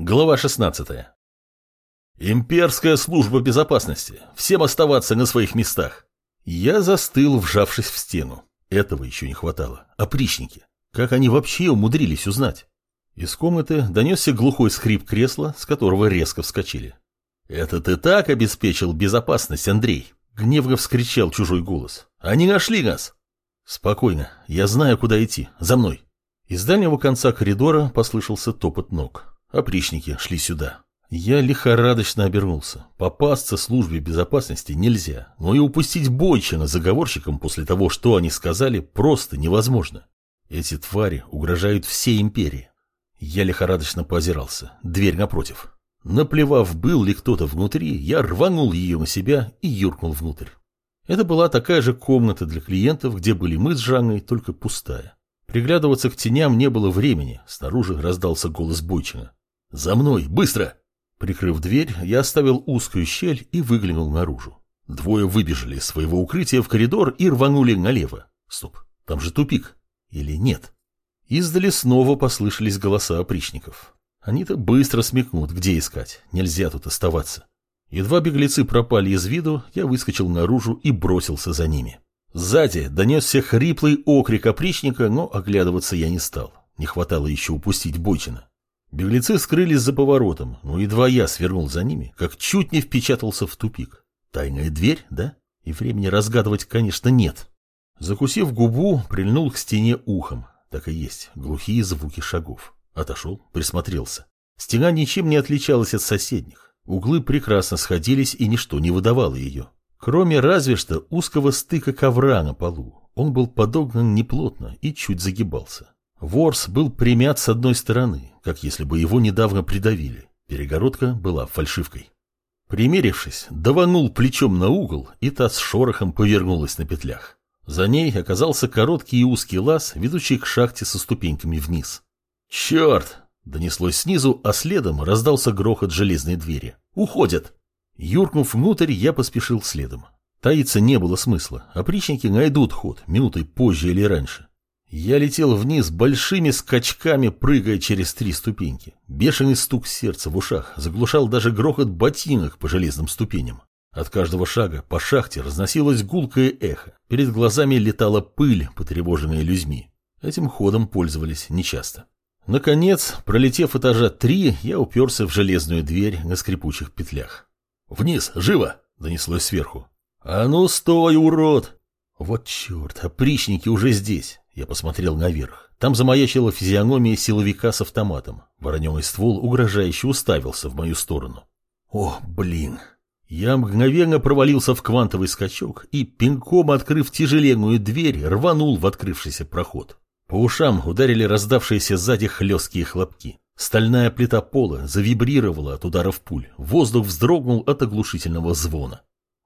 Глава 16. Имперская служба безопасности. Всем оставаться на своих местах. Я застыл, вжавшись в стену. Этого еще не хватало. Опричники. Как они вообще умудрились узнать? Из комнаты донесся глухой скрип кресла, с которого резко вскочили. «Это ты так обеспечил безопасность, Андрей?» Гневно вскричал чужой голос. «Они нашли нас!» «Спокойно. Я знаю, куда идти. За мной!» Из дальнего конца коридора послышался топот ног. Опричники шли сюда. Я лихорадочно обернулся. Попасться службе безопасности нельзя, но и упустить Бойчина заговорщикам после того, что они сказали, просто невозможно. Эти твари угрожают всей империи. Я лихорадочно поозирался. Дверь напротив. Наплевав, был ли кто-то внутри, я рванул ее на себя и юркнул внутрь. Это была такая же комната для клиентов, где были мы с Жанной, только пустая. Приглядываться к теням не было времени, снаружи раздался голос Бойчина. «За мной! Быстро!» Прикрыв дверь, я оставил узкую щель и выглянул наружу. Двое выбежали из своего укрытия в коридор и рванули налево. Стоп, там же тупик. Или нет? Издали снова послышались голоса опричников. Они-то быстро смекнут, где искать. Нельзя тут оставаться. Едва беглецы пропали из виду, я выскочил наружу и бросился за ними. Сзади донесся хриплый окрик опричника, но оглядываться я не стал. Не хватало еще упустить Бойчина. Беглецы скрылись за поворотом, но едва я свернул за ними, как чуть не впечатался в тупик. Тайная дверь, да? И времени разгадывать, конечно, нет. Закусив губу, прильнул к стене ухом. Так и есть, глухие звуки шагов. Отошел, присмотрелся. Стена ничем не отличалась от соседних. Углы прекрасно сходились, и ничто не выдавало ее. Кроме разве что узкого стыка ковра на полу. Он был подогнан неплотно и чуть загибался. Ворс был примят с одной стороны, как если бы его недавно придавили. Перегородка была фальшивкой. Примерившись, даванул плечом на угол, и та с шорохом повернулась на петлях. За ней оказался короткий и узкий лаз, ведущий к шахте со ступеньками вниз. «Черт!» — донеслось снизу, а следом раздался грохот железной двери. «Уходят!» Юркнув внутрь, я поспешил следом. Таиться не было смысла. Опричники найдут ход, минутой позже или раньше. Я летел вниз большими скачками, прыгая через три ступеньки. Бешеный стук сердца в ушах заглушал даже грохот ботинок по железным ступеням. От каждого шага по шахте разносилось гулкое эхо. Перед глазами летала пыль, потревоженная людьми. Этим ходом пользовались нечасто. Наконец, пролетев этажа три, я уперся в железную дверь на скрипучих петлях. «Вниз, живо!» — донеслось сверху. «А ну стой, урод!» Вот черт, опричники уже здесь. Я посмотрел наверх. Там замаячила физиономия силовика с автоматом. Вороненый ствол угрожающе уставился в мою сторону. О, блин. Я мгновенно провалился в квантовый скачок и, пинком открыв тяжеленную дверь, рванул в открывшийся проход. По ушам ударили раздавшиеся сзади хлесткие хлопки. Стальная плита пола завибрировала от ударов пуль. Воздух вздрогнул от оглушительного звона.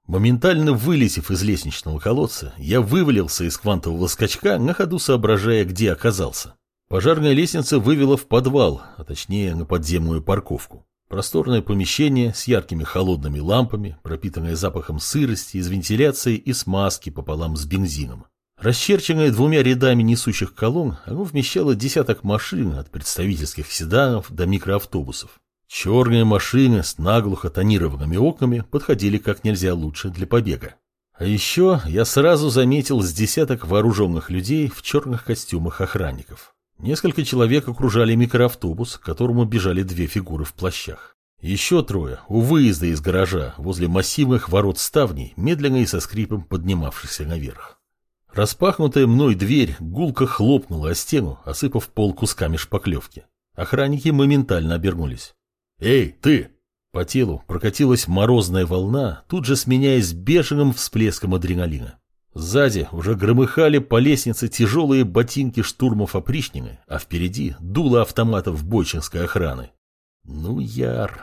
Моментально вылетев из лестничного колодца, я вывалился из квантового скачка, на ходу соображая, где оказался. Пожарная лестница вывела в подвал, а точнее на подземную парковку. Просторное помещение с яркими холодными лампами, пропитанное запахом сырости из вентиляции и смазки пополам с бензином. Расчерченное двумя рядами несущих колонн, оно вмещало десяток машин от представительских седанов до микроавтобусов. Черные машины с наглухо тонированными окнами подходили как нельзя лучше для побега. А еще я сразу заметил с десяток вооруженных людей в черных костюмах охранников. Несколько человек окружали микроавтобус, к которому бежали две фигуры в плащах. Еще трое у выезда из гаража возле массивных ворот ставней, медленно и со скрипом поднимавшихся наверх. Распахнутая мной дверь гулко хлопнула о стену, осыпав пол кусками шпаклевки. Охранники моментально обернулись. «Эй, ты!» По телу прокатилась морозная волна, тут же сменяясь бешеным всплеском адреналина. Сзади уже громыхали по лестнице тяжелые ботинки штурмов опричнины, а впереди дуло автоматов бойчинской охраны. «Ну, яр!»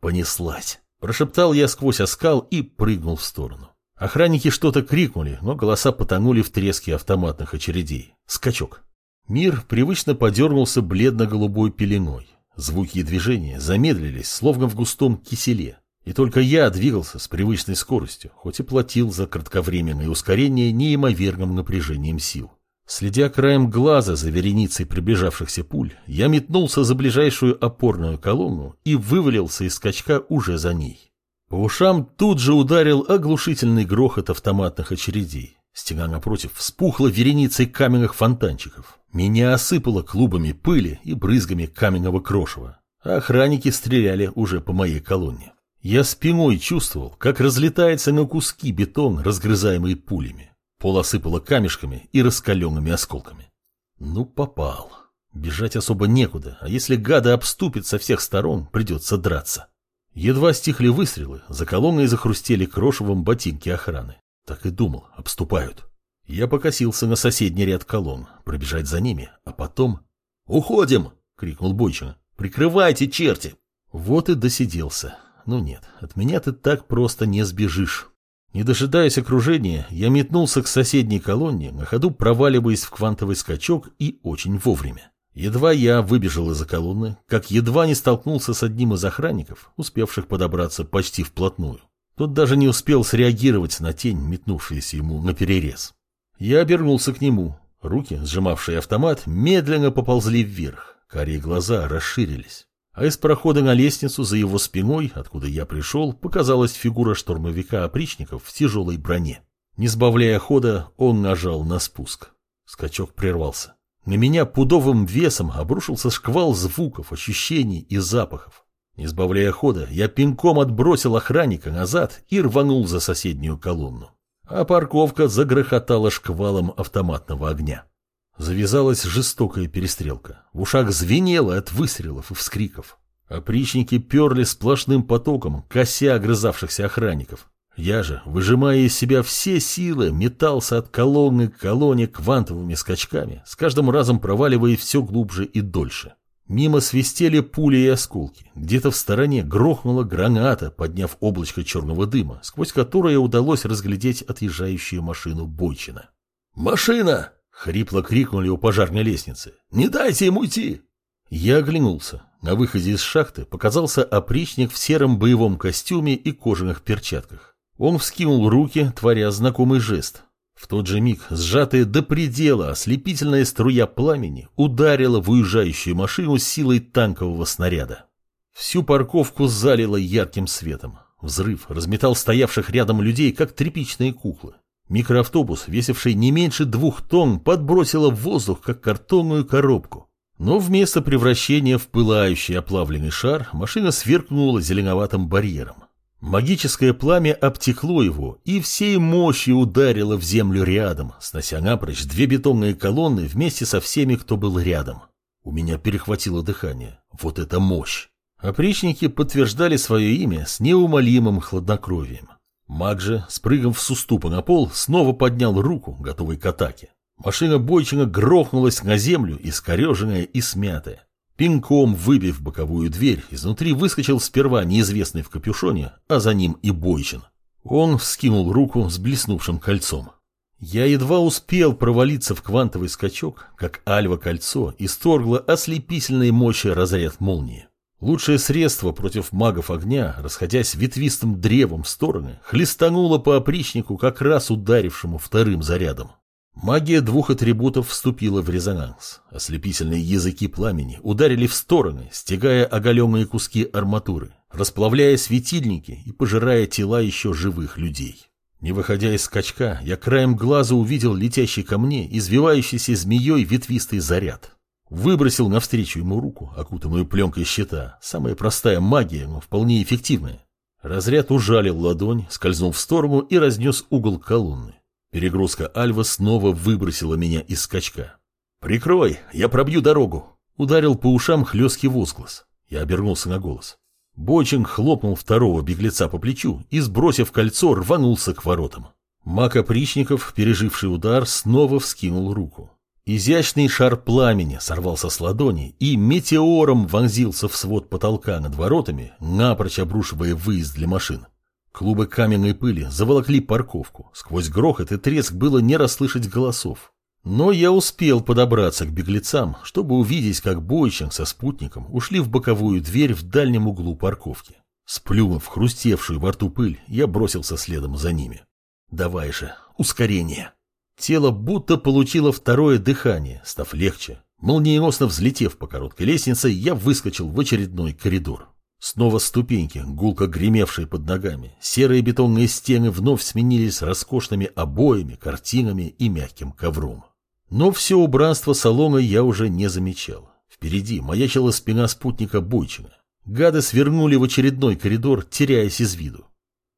«Понеслась!» Прошептал я сквозь оскал и прыгнул в сторону. Охранники что-то крикнули, но голоса потонули в треске автоматных очередей. Скачок. Мир привычно подернулся бледно-голубой пеленой. Звуки и движения замедлились, словно в густом киселе. И только я двигался с привычной скоростью, хоть и платил за кратковременное ускорение неимоверным напряжением сил. Следя краем глаза за вереницей приближавшихся пуль, я метнулся за ближайшую опорную колонну и вывалился из скачка уже за ней. По ушам тут же ударил оглушительный грохот автоматных очередей. Стена напротив вспухла вереницей каменных фонтанчиков. Меня осыпало клубами пыли и брызгами каменного крошева. охранники стреляли уже по моей колонне. Я спиной чувствовал, как разлетается на куски бетон, разгрызаемый пулями. Пол осыпало камешками и раскаленными осколками. Ну, попал. Бежать особо некуда, а если гады обступят со всех сторон, придется драться. Едва стихли выстрелы, за колонной захрустели крошевом ботинки охраны. Так и думал, обступают. Я покосился на соседний ряд колонн, пробежать за ними, а потом... «Уходим!» — крикнул Бойчина. «Прикрывайте, черти!» Вот и досиделся. Ну нет, от меня ты так просто не сбежишь. Не дожидаясь окружения, я метнулся к соседней колонне, на ходу проваливаясь в квантовый скачок и очень вовремя. Едва я выбежал из-за колонны, как едва не столкнулся с одним из охранников, успевших подобраться почти вплотную. Тот даже не успел среагировать на тень, метнувшуюся ему на перерез. Я обернулся к нему. Руки, сжимавшие автомат, медленно поползли вверх. Карие глаза расширились. А из прохода на лестницу за его спиной, откуда я пришел, показалась фигура штурмовика-опричников в тяжелой броне. Не сбавляя хода, он нажал на спуск. Скачок прервался. На меня пудовым весом обрушился шквал звуков, ощущений и запахов. Не сбавляя хода, я пинком отбросил охранника назад и рванул за соседнюю колонну. А парковка загрохотала шквалом автоматного огня. Завязалась жестокая перестрелка. В ушах звенело от выстрелов и вскриков. Опричники перли сплошным потоком, кося огрызавшихся охранников. Я же, выжимая из себя все силы, метался от колонны к колонне квантовыми скачками, с каждым разом проваливая все глубже и дольше. Мимо свистели пули и осколки. Где-то в стороне грохнула граната, подняв облачко черного дыма, сквозь которое удалось разглядеть отъезжающую машину Бойчина. «Машина!» — хрипло крикнули у пожарной лестницы. «Не дайте ему идти!» Я оглянулся. На выходе из шахты показался опричник в сером боевом костюме и кожаных перчатках. Он вскинул руки, творя знакомый жест. В тот же миг, сжатая до предела, ослепительная струя пламени ударила в уезжающую машину силой танкового снаряда. Всю парковку залило ярким светом. Взрыв разметал стоявших рядом людей, как тряпичные куклы. Микроавтобус, весивший не меньше двух тонн, подбросило в воздух, как картонную коробку. Но вместо превращения в пылающий оплавленный шар машина сверкнула зеленоватым барьером. Магическое пламя обтекло его и всей мощью ударило в землю рядом, снося напрочь две бетонные колонны вместе со всеми, кто был рядом. У меня перехватило дыхание. Вот это мощь! Опричники подтверждали свое имя с неумолимым хладнокровием. Маг же, спрыгнув с уступа на пол, снова поднял руку, готовый к атаке. Машина Бойчина грохнулась на землю, искореженная и смятая. Пинком выбив боковую дверь, изнутри выскочил сперва неизвестный в капюшоне, а за ним и Бойчин. Он вскинул руку с блеснувшим кольцом. Я едва успел провалиться в квантовый скачок, как Альва-кольцо исторгло ослепительной мощи разряд молнии. Лучшее средство против магов огня, расходясь ветвистым древом в стороны, хлестануло по опричнику, как раз ударившему вторым зарядом. Магия двух атрибутов вступила в резонанс. Ослепительные языки пламени ударили в стороны, стягая оголенные куски арматуры, расплавляя светильники и пожирая тела еще живых людей. Не выходя из скачка, я краем глаза увидел летящий ко мне, извивающийся змеей ветвистый заряд. Выбросил навстречу ему руку, окутанную пленкой щита. Самая простая магия, но вполне эффективная. Разряд ужалил ладонь, скользнул в сторону и разнес угол колонны. Перегрузка Альва снова выбросила меня из скачка. «Прикрой, я пробью дорогу!» Ударил по ушам хлесткий возглас. Я обернулся на голос. Бочин хлопнул второго беглеца по плечу и, сбросив кольцо, рванулся к воротам. Мак опричников, переживший удар, снова вскинул руку. Изящный шар пламени сорвался с ладони и метеором вонзился в свод потолка над воротами, напрочь обрушивая выезд для машин. Клубы каменной пыли заволокли парковку. Сквозь грохот и треск было не расслышать голосов. Но я успел подобраться к беглецам, чтобы увидеть, как Бойчин со спутником ушли в боковую дверь в дальнем углу парковки. Сплюнув хрустевшую во рту пыль, я бросился следом за ними. «Давай же, ускорение!» Тело будто получило второе дыхание, став легче. Молниеносно взлетев по короткой лестнице, я выскочил в очередной коридор. Снова ступеньки, гулко гремевшие под ногами. Серые бетонные стены вновь сменились роскошными обоями, картинами и мягким ковром. Но все убранство салона я уже не замечал. Впереди маячила спина спутника Бойчина. Гады свернули в очередной коридор, теряясь из виду.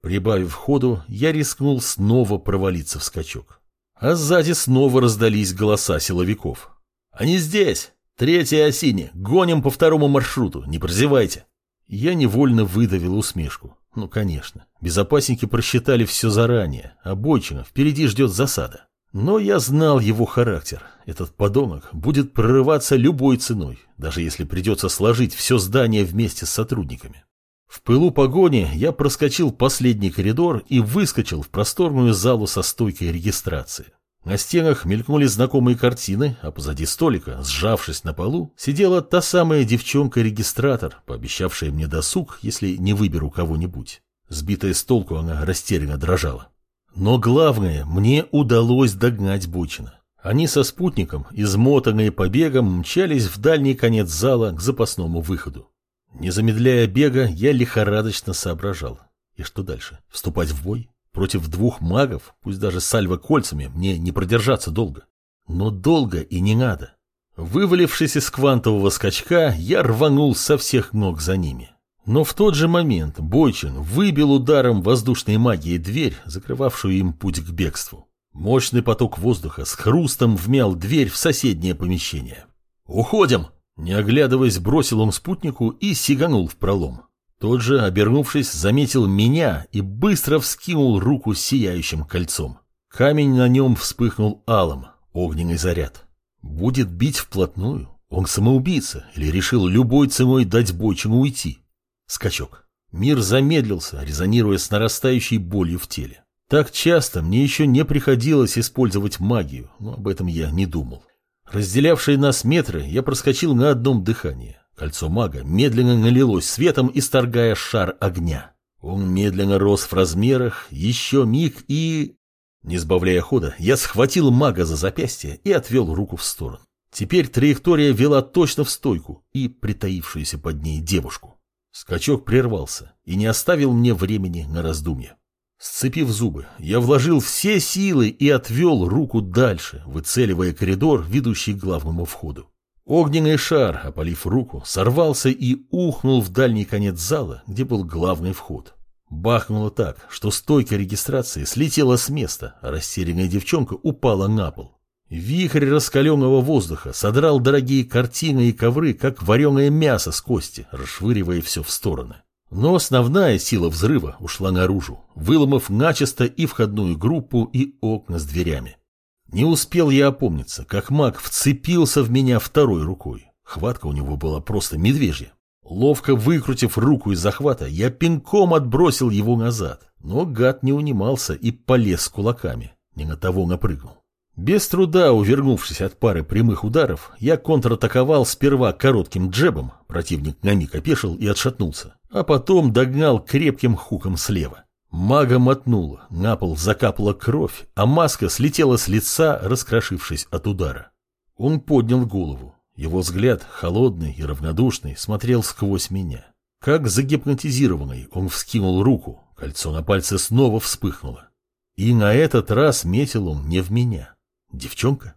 Прибавив ходу, я рискнул снова провалиться в скачок. А сзади снова раздались голоса силовиков. «Они здесь! Третья осине! Гоним по второму маршруту! Не прозевайте!» Я невольно выдавил усмешку. Ну, конечно, безопасники просчитали все заранее, а Бойчина впереди ждет засада. Но я знал его характер. Этот подонок будет прорываться любой ценой, даже если придется сложить все здание вместе с сотрудниками. В пылу погони я проскочил последний коридор и выскочил в просторную залу со стойкой регистрации. На стенах мелькнули знакомые картины, а позади столика, сжавшись на полу, сидела та самая девчонка-регистратор, пообещавшая мне досуг, если не выберу кого-нибудь. Сбитая с толку, она растерянно дрожала. Но главное, мне удалось догнать Бочина. Они со спутником, измотанные побегом, мчались в дальний конец зала к запасному выходу. Не замедляя бега, я лихорадочно соображал. И что дальше? Вступать в бой? Против двух магов, пусть даже с альва-кольцами, мне не продержаться долго. Но долго и не надо. Вывалившись из квантового скачка, я рванул со всех ног за ними. Но в тот же момент Бойчин выбил ударом воздушной магии дверь, закрывавшую им путь к бегству. Мощный поток воздуха с хрустом вмял дверь в соседнее помещение. «Уходим!» Не оглядываясь, бросил он спутнику и сиганул в пролом. Тот же, обернувшись, заметил меня и быстро вскинул руку с сияющим кольцом. Камень на нем вспыхнул алым, огненный заряд. Будет бить вплотную? Он самоубийца или решил любой ценой дать Бойчину уйти? Скачок. Мир замедлился, резонируя с нарастающей болью в теле. Так часто мне еще не приходилось использовать магию, но об этом я не думал. Разделявшие нас метры я проскочил на одном дыхании. Кольцо мага медленно налилось светом, исторгая шар огня. Он медленно рос в размерах, еще миг и... Не сбавляя хода, я схватил мага за запястье и отвел руку в сторону. Теперь траектория вела точно в стойку и притаившуюся под ней девушку. Скачок прервался и не оставил мне времени на раздумья. Сцепив зубы, я вложил все силы и отвел руку дальше, выцеливая коридор, ведущий к главному входу. Огненный шар, опалив руку, сорвался и ухнул в дальний конец зала, где был главный вход. Бахнуло так, что стойка регистрации слетела с места, а растерянная девчонка упала на пол. Вихрь раскаленного воздуха содрал дорогие картины и ковры, как вареное мясо с кости, расшвыривая все в стороны. Но основная сила взрыва ушла наружу, выломав начисто и входную группу, и окна с дверями. Не успел я опомниться, как маг вцепился в меня второй рукой. Хватка у него была просто медвежья. Ловко выкрутив руку из захвата, я пинком отбросил его назад, но гад не унимался и полез кулаками. Не на того напрыгнул. Без труда увернувшись от пары прямых ударов, я контратаковал сперва коротким джебом, противник на миг опешил и отшатнулся, а потом догнал крепким хуком слева. Мага мотнула, на пол закапала кровь, а маска слетела с лица, раскрошившись от удара. Он поднял голову. Его взгляд, холодный и равнодушный, смотрел сквозь меня. Как загипнотизированный, он вскинул руку, кольцо на пальце снова вспыхнуло. И на этот раз метил он не в меня. Девчонка?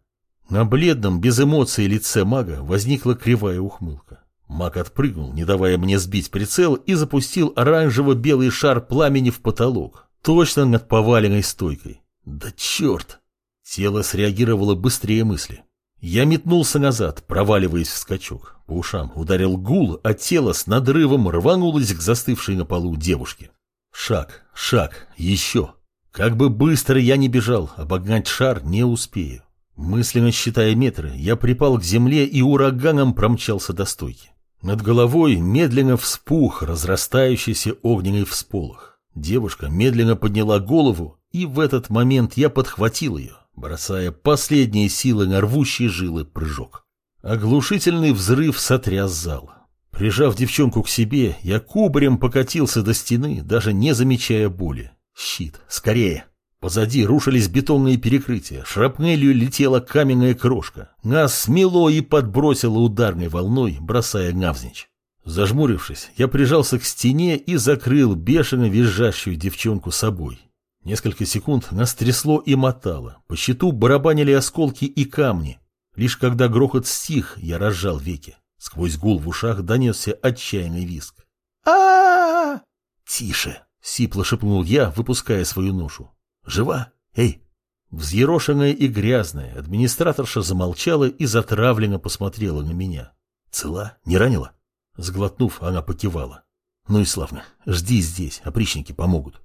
На бледном, без эмоций лице мага возникла кривая ухмылка. Маг отпрыгнул, не давая мне сбить прицел, и запустил оранжево-белый шар пламени в потолок, точно над поваленной стойкой. Да черт! Тело среагировало быстрее мысли. Я метнулся назад, проваливаясь в скачок. По ушам ударил гул, а тело с надрывом рванулось к застывшей на полу девушке. Шаг, шаг, еще. Как бы быстро я ни бежал, обогнать шар не успею. Мысленно считая метры, я припал к земле и ураганом промчался до стойки. Над головой медленно вспух разрастающийся огненный всполох. Девушка медленно подняла голову, и в этот момент я подхватил ее, бросая последние силы на рвущие жилы прыжок. Оглушительный взрыв сотряс зал. Прижав девчонку к себе, я кубарем покатился до стены, даже не замечая боли. Щит, скорее. Позади рушились бетонные перекрытия, шрапнелью летела каменная крошка. Нас смело и подбросило ударной волной, бросая навзничь. Зажмурившись, я прижался к стене и закрыл бешено визжащую девчонку собой. Несколько секунд нас трясло и мотало, по щиту барабанили осколки и камни. Лишь когда грохот стих, я разжал веки. Сквозь гул в ушах донесся отчаянный визг. а «Тише!» — сипло шепнул я, выпуская свою ношу. «Жива? Эй!» Взъерошенная и грязная, администраторша замолчала и затравленно посмотрела на меня. «Цела? Не ранила?» Сглотнув, она покивала. «Ну и славно. Жди здесь, опричники помогут».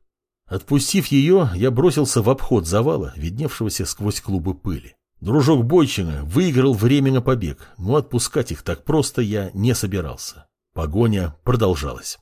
Отпустив ее, я бросился в обход завала, видневшегося сквозь клубы пыли. Дружок Бойчина выиграл время на побег, но отпускать их так просто я не собирался. Погоня продолжалась.